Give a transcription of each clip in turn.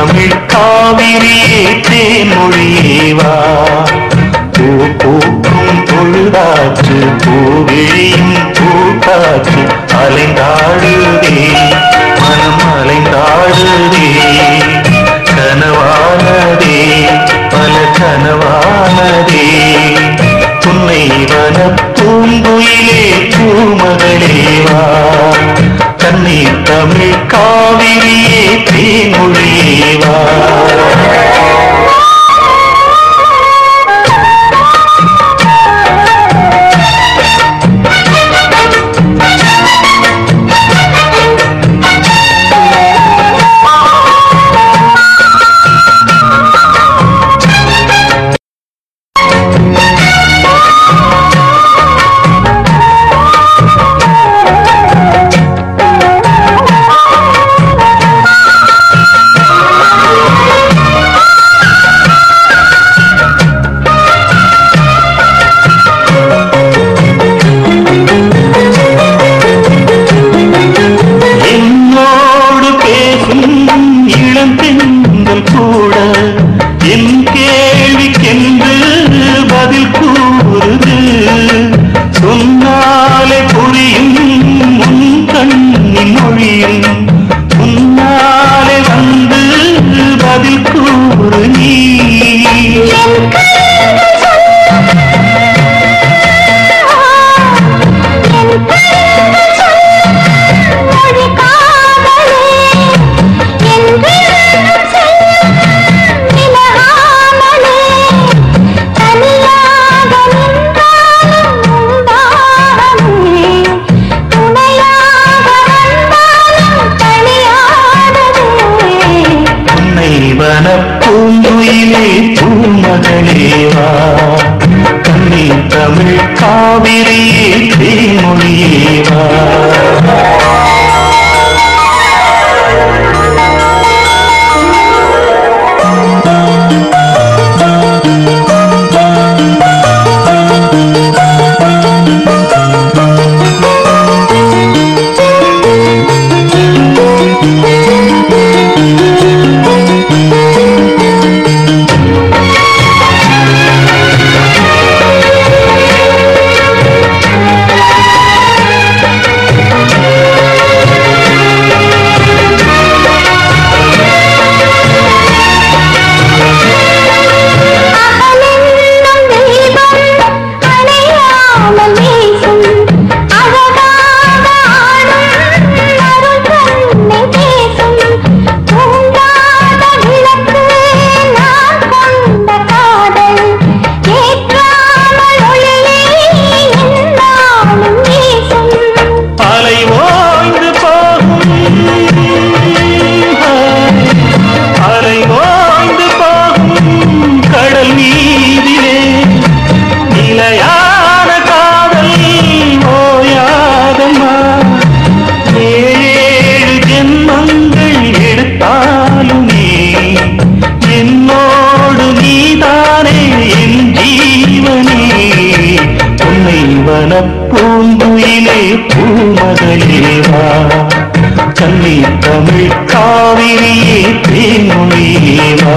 தமிழ் காவிரியே தேமொழியேவா பூ பூக்கும் பொழுதாற்று பூவிழியும் பூக்காற்று அலைந்தாடுதே. மனம் அலைந்தாடுதே. கனவானதே பல கனவானதே. துணை வன பூங்குயிலே பூமகளேவா தண்ணீர் தமிழ் காவிரியே தேமொழி வன பூங்குயிலே பூமகளேவா கண்ணீர் தமிழ் காவிரியே தேமொழியேவா பூமகளேவா கண்ணி தமிழ் காவிரியே தேன்மொழியேவா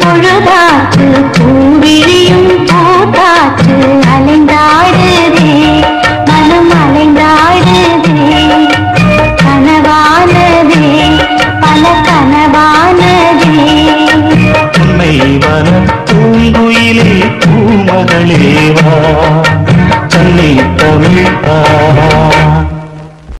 பொழுதாற்று பூவிழியும் பூத்தாற்று அலைந்தாடுதே மனம் அலைந்தாடுதே. கனவானதே பல கனவானதே. உன்னை வன பூங்குயிலே பூமகளேவா கண்ணி தமிழ்